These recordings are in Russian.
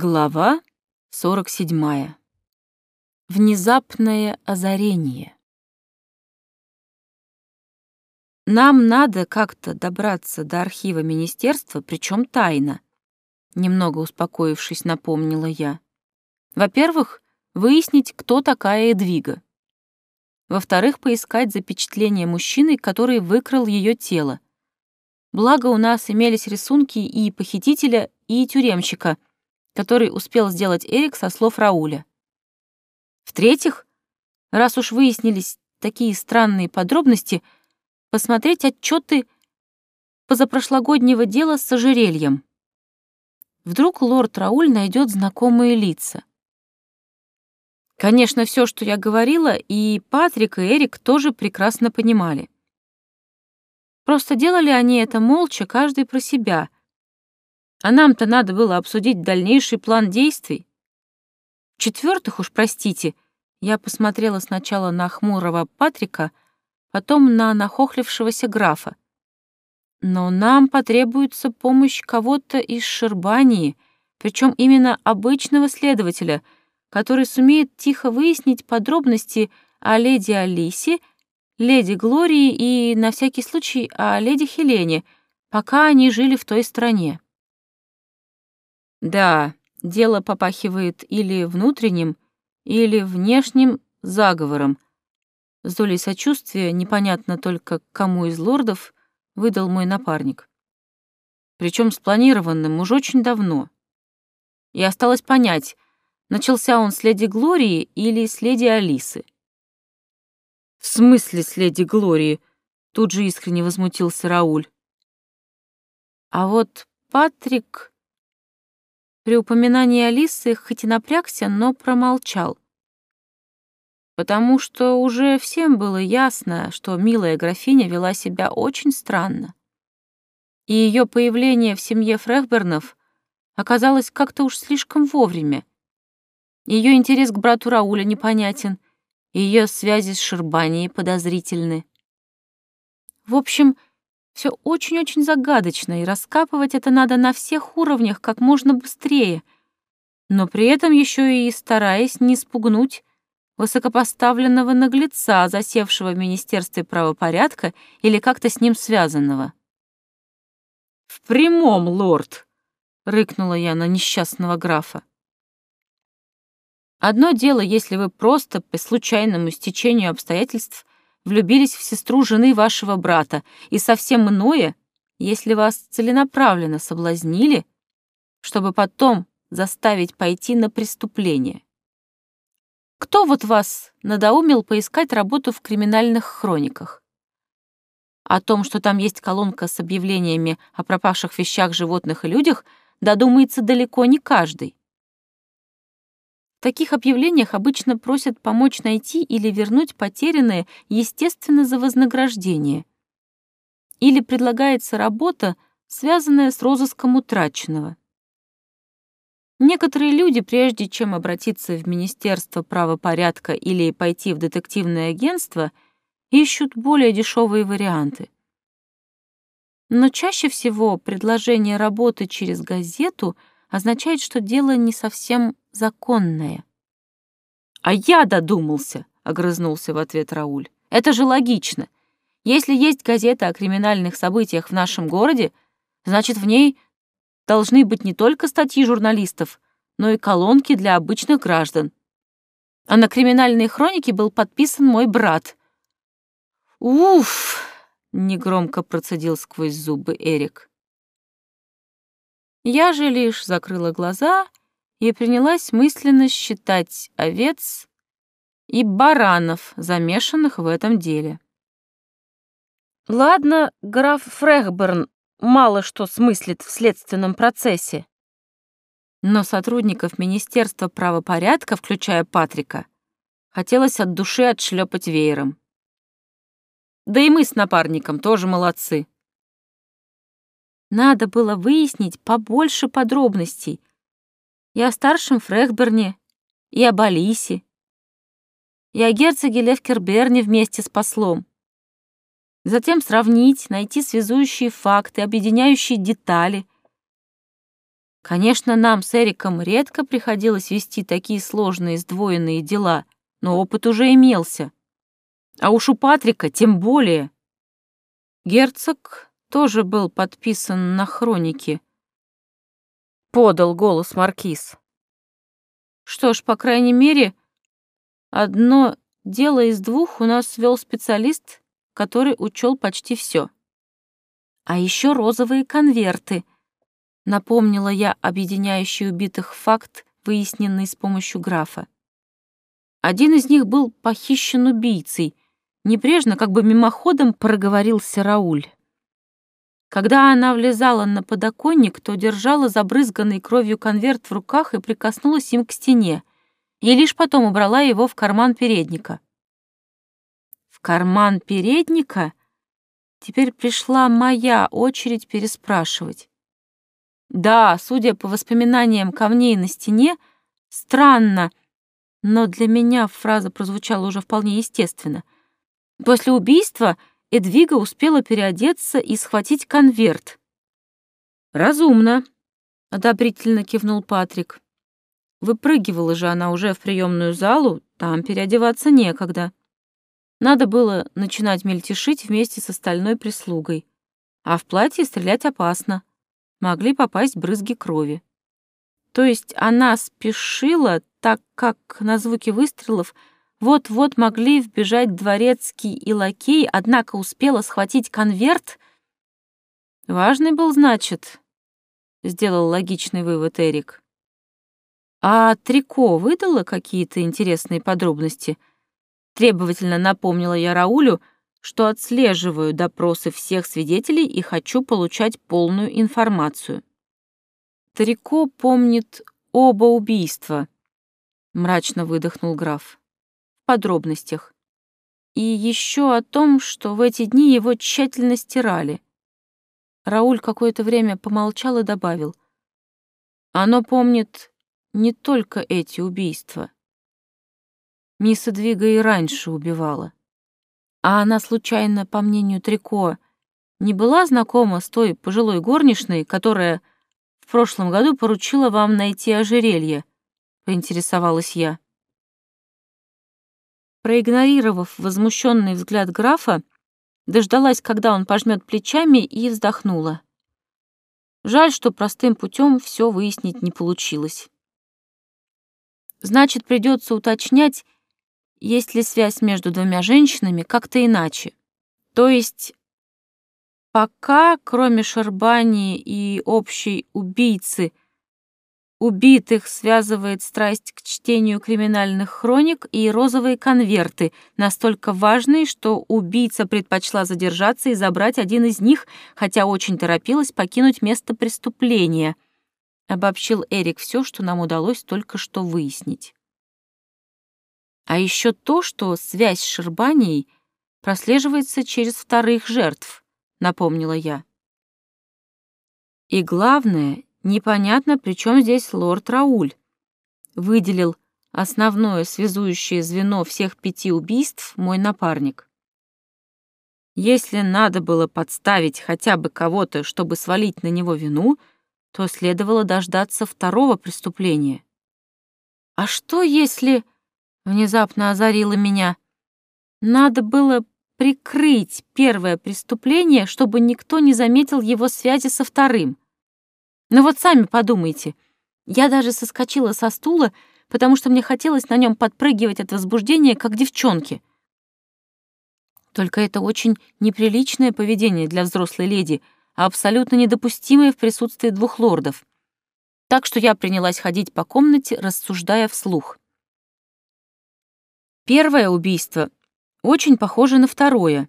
Глава 47. Внезапное озарение. Нам надо как-то добраться до архива министерства, причем тайно, немного успокоившись, напомнила я. Во-первых, выяснить, кто такая Эдвига. Во-вторых, поискать запечатление мужчины, который выкрал ее тело. Благо у нас имелись рисунки и похитителя, и тюремщика — который успел сделать Эрик со слов Рауля. В-третьих, раз уж выяснились такие странные подробности, посмотреть отчеты позапрошлогоднего дела с ожерельем. Вдруг лорд Рауль найдет знакомые лица. Конечно, все, что я говорила, и Патрик, и Эрик тоже прекрасно понимали. Просто делали они это молча, каждый про себя — а нам-то надо было обсудить дальнейший план действий. В-четвертых уж, простите, я посмотрела сначала на хмурого Патрика, потом на нахохлившегося графа. Но нам потребуется помощь кого-то из Шербании, причем именно обычного следователя, который сумеет тихо выяснить подробности о леди Алисе, леди Глории и, на всякий случай, о леди Хелене, пока они жили в той стране. Да, дело попахивает или внутренним, или внешним заговором. С долей сочувствия, непонятно только кому из лордов, выдал мой напарник. Причем спланированным уже очень давно. И осталось понять, начался он с леди Глории или с леди Алисы. «В смысле с леди Глории?» — тут же искренне возмутился Рауль. А вот Патрик при упоминании Алисы хоть и напрягся, но промолчал. Потому что уже всем было ясно, что милая графиня вела себя очень странно. И ее появление в семье Фрехбернов оказалось как-то уж слишком вовремя. Ее интерес к брату Рауля непонятен, ее связи с Шербанией подозрительны. В общем, все очень-очень загадочно, и раскапывать это надо на всех уровнях как можно быстрее, но при этом еще и стараясь не спугнуть высокопоставленного наглеца, засевшего в Министерстве правопорядка или как-то с ним связанного. «В прямом, лорд!» — рыкнула я на несчастного графа. Одно дело, если вы просто по случайному стечению обстоятельств влюбились в сестру жены вашего брата, и совсем иное, если вас целенаправленно соблазнили, чтобы потом заставить пойти на преступление. Кто вот вас надоумил поискать работу в криминальных хрониках? О том, что там есть колонка с объявлениями о пропавших вещах, животных и людях, додумается далеко не каждый. В таких объявлениях обычно просят помочь найти или вернуть потерянное, естественно, за вознаграждение. Или предлагается работа, связанная с розыском утраченного. Некоторые люди, прежде чем обратиться в Министерство правопорядка или пойти в детективное агентство, ищут более дешевые варианты. Но чаще всего предложение работы через газету означает, что дело не совсем законное. «А я додумался», — огрызнулся в ответ Рауль. «Это же логично. Если есть газета о криминальных событиях в нашем городе, значит, в ней должны быть не только статьи журналистов, но и колонки для обычных граждан. А на криминальные хроники был подписан мой брат». «Уф!» — негромко процедил сквозь зубы Эрик. Я же лишь закрыла глаза и принялась мысленно считать овец и баранов, замешанных в этом деле. Ладно, граф Фрехберн мало что смыслит в следственном процессе, но сотрудников Министерства правопорядка, включая Патрика, хотелось от души отшлепать веером. Да и мы с напарником тоже молодцы. Надо было выяснить побольше подробностей, и о старшем Фрехберне, и об Алисе, и о герцоге Левкерберне вместе с послом. Затем сравнить, найти связующие факты, объединяющие детали. Конечно, нам с Эриком редко приходилось вести такие сложные сдвоенные дела, но опыт уже имелся. А уж у Патрика тем более. Герцог тоже был подписан на хронике. Подал голос Маркиз. Что ж, по крайней мере, одно дело из двух у нас вел специалист, который учел почти все. А еще розовые конверты — Напомнила я объединяющий убитых факт, выясненный с помощью графа. Один из них был похищен убийцей. Небрежно, как бы мимоходом, проговорился Рауль. Когда она влезала на подоконник, то держала забрызганный кровью конверт в руках и прикоснулась им к стене, и лишь потом убрала его в карман передника. В карман передника теперь пришла моя очередь переспрашивать. Да, судя по воспоминаниям камней на стене, странно, но для меня фраза прозвучала уже вполне естественно. После убийства Эдвига успела переодеться и схватить конверт. «Разумно», — одобрительно кивнул Патрик. Выпрыгивала же она уже в приемную залу, там переодеваться некогда. Надо было начинать мельтешить вместе с остальной прислугой. А в платье стрелять опасно могли попасть брызги крови. То есть она спешила, так как на звуки выстрелов вот-вот могли вбежать дворецкий и лакей, однако успела схватить конверт. Важный был, значит, сделал логичный вывод Эрик. А Трико выдала какие-то интересные подробности? Требовательно напомнила я Раулю, что отслеживаю допросы всех свидетелей и хочу получать полную информацию. Тарико помнит оба убийства, мрачно выдохнул граф. Подробностях. И еще о том, что в эти дни его тщательно стирали. Рауль какое-то время помолчал и добавил. Оно помнит не только эти убийства. Мисс Двига и раньше убивала. А она, случайно, по мнению Трико, не была знакома с той пожилой горничной, которая в прошлом году поручила вам найти ожерелье?» — поинтересовалась я. Проигнорировав возмущенный взгляд графа, дождалась, когда он пожмет плечами, и вздохнула. Жаль, что простым путем все выяснить не получилось. Значит, придется уточнять, есть ли связь между двумя женщинами как-то иначе. То есть пока, кроме Шарбани и общей убийцы, убитых связывает страсть к чтению криминальных хроник и розовые конверты, настолько важные, что убийца предпочла задержаться и забрать один из них, хотя очень торопилась покинуть место преступления. Обобщил Эрик все, что нам удалось только что выяснить. А еще то, что связь с Шербанией прослеживается через вторых жертв, напомнила я. И главное, непонятно, при чем здесь лорд Рауль. Выделил основное связующее звено всех пяти убийств мой напарник. Если надо было подставить хотя бы кого-то, чтобы свалить на него вину, то следовало дождаться второго преступления. А что если внезапно озарило меня. Надо было прикрыть первое преступление, чтобы никто не заметил его связи со вторым. Но вот сами подумайте. Я даже соскочила со стула, потому что мне хотелось на нем подпрыгивать от возбуждения, как девчонки. Только это очень неприличное поведение для взрослой леди, а абсолютно недопустимое в присутствии двух лордов. Так что я принялась ходить по комнате, рассуждая вслух. Первое убийство очень похоже на второе,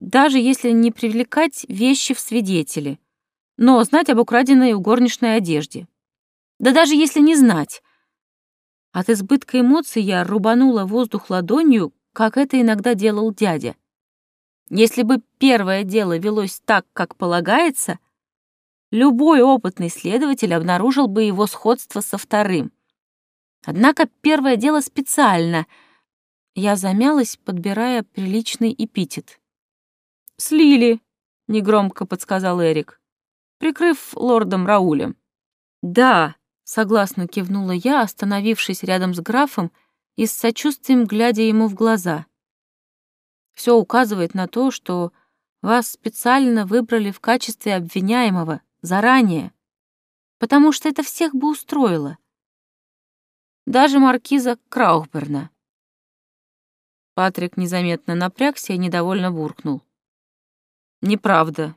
даже если не привлекать вещи в свидетели, но знать об украденной у горничной одежде. Да даже если не знать. От избытка эмоций я рубанула воздух ладонью, как это иногда делал дядя. Если бы первое дело велось так, как полагается, любой опытный следователь обнаружил бы его сходство со вторым. Однако первое дело специально — я замялась, подбирая приличный эпитет. «Слили», — негромко подсказал Эрик, прикрыв лордом Раулем. «Да», — согласно кивнула я, остановившись рядом с графом и с сочувствием глядя ему в глаза. Все указывает на то, что вас специально выбрали в качестве обвиняемого заранее, потому что это всех бы устроило. Даже маркиза Краухберна. Патрик незаметно напрягся и недовольно буркнул. «Неправда.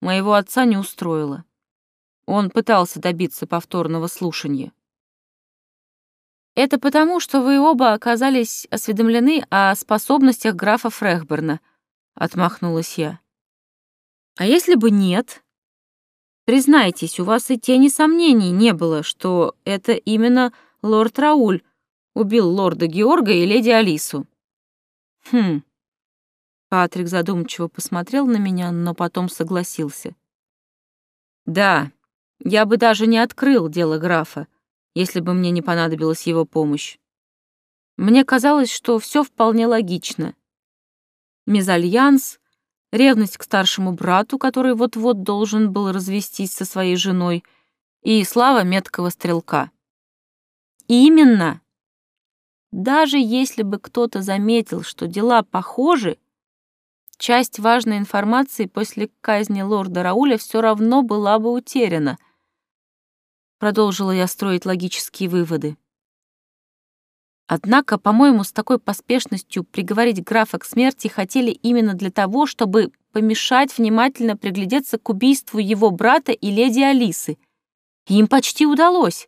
Моего отца не устроило. Он пытался добиться повторного слушания. Это потому, что вы оба оказались осведомлены о способностях графа Фрехберна, отмахнулась я. А если бы нет? Признайтесь, у вас и тени сомнений не было, что это именно лорд Рауль убил лорда Георга и леди Алису. Хм. Патрик задумчиво посмотрел на меня, но потом согласился. Да, я бы даже не открыл дело графа, если бы мне не понадобилась его помощь. Мне казалось, что все вполне логично. Мезальянс, ревность к старшему брату, который вот-вот должен был развестись со своей женой, и слава меткого стрелка. Именно. Даже если бы кто-то заметил, что дела похожи, часть важной информации после казни лорда Рауля все равно была бы утеряна, Продолжила я строить логические выводы. Однако, по-моему, с такой поспешностью приговорить графа к смерти хотели именно для того, чтобы помешать внимательно приглядеться к убийству его брата и леди Алисы. И им почти удалось.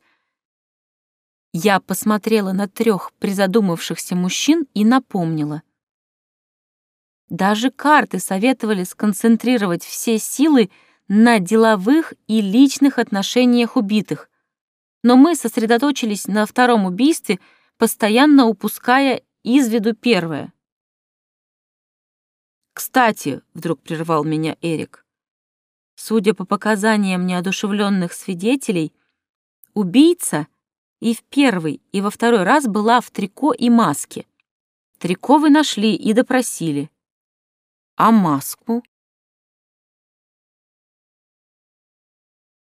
Я посмотрела на трех призадумавшихся мужчин и напомнила. Даже карты советовали сконцентрировать все силы на деловых и личных отношениях убитых. Но мы сосредоточились на втором убийстве, постоянно упуская из виду первое. «Кстати», — вдруг прервал меня Эрик, судя по показаниям неодушевленных свидетелей, убийца и в первый, и во второй раз была в трико и маске. Трико вы нашли и допросили. А маску?